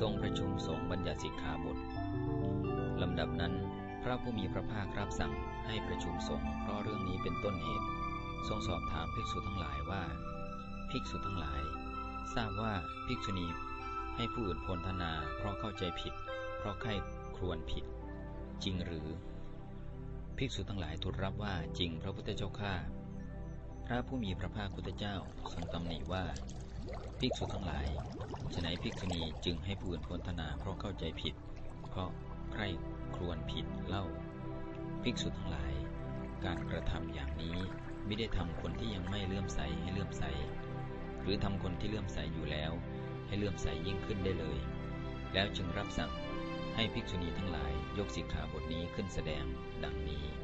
ทรงประชุมสงฆ์บัญญัติสิกขาบทลำดับนั้น พระผู้มีพระภาครับสั่งให้ประชุมสงฆ์เพราะเรื่องนี้เป็นต้นเหตุ ทรงสอบถามภิกษุทั้งหลายว่า ภิกษุทั้งหลาย ทราบว่าภิกษุณีให้ผู้อื่นพลธนา เพราะเข้าใจผิด เพราะใคร่ครวญผิด จริงหรือ ภิกษุทั้งหลายทูลรับว่าจริงพระพุทธเจ้าข้าพระผู้มีพระภาคพุทธเจ้าทรงตำหนิว่า ภิกษุทั้งหลาย ฉนัยภิกษุณีจึงให้ผู้อื่นพลธนาเพราะเข้าใจผิด เพราะใคร่ครวญผิดเล่า ภิกษุทั้งหลาย การกระทำอย่างนี้ไม่ได้ทำคนที่ยังไม่เลื่อมใสให้เลื่อมใส หรือทำคนที่เลื่อมใสอยู่แล้ว ให้เลื่อมใสยิ่งขึ้นได้เลย แล้วจึงรับสั่งให้ภิกษุณีทั้งหลายยกสิกขาบทนี้ขึ้นแสดงดังนี้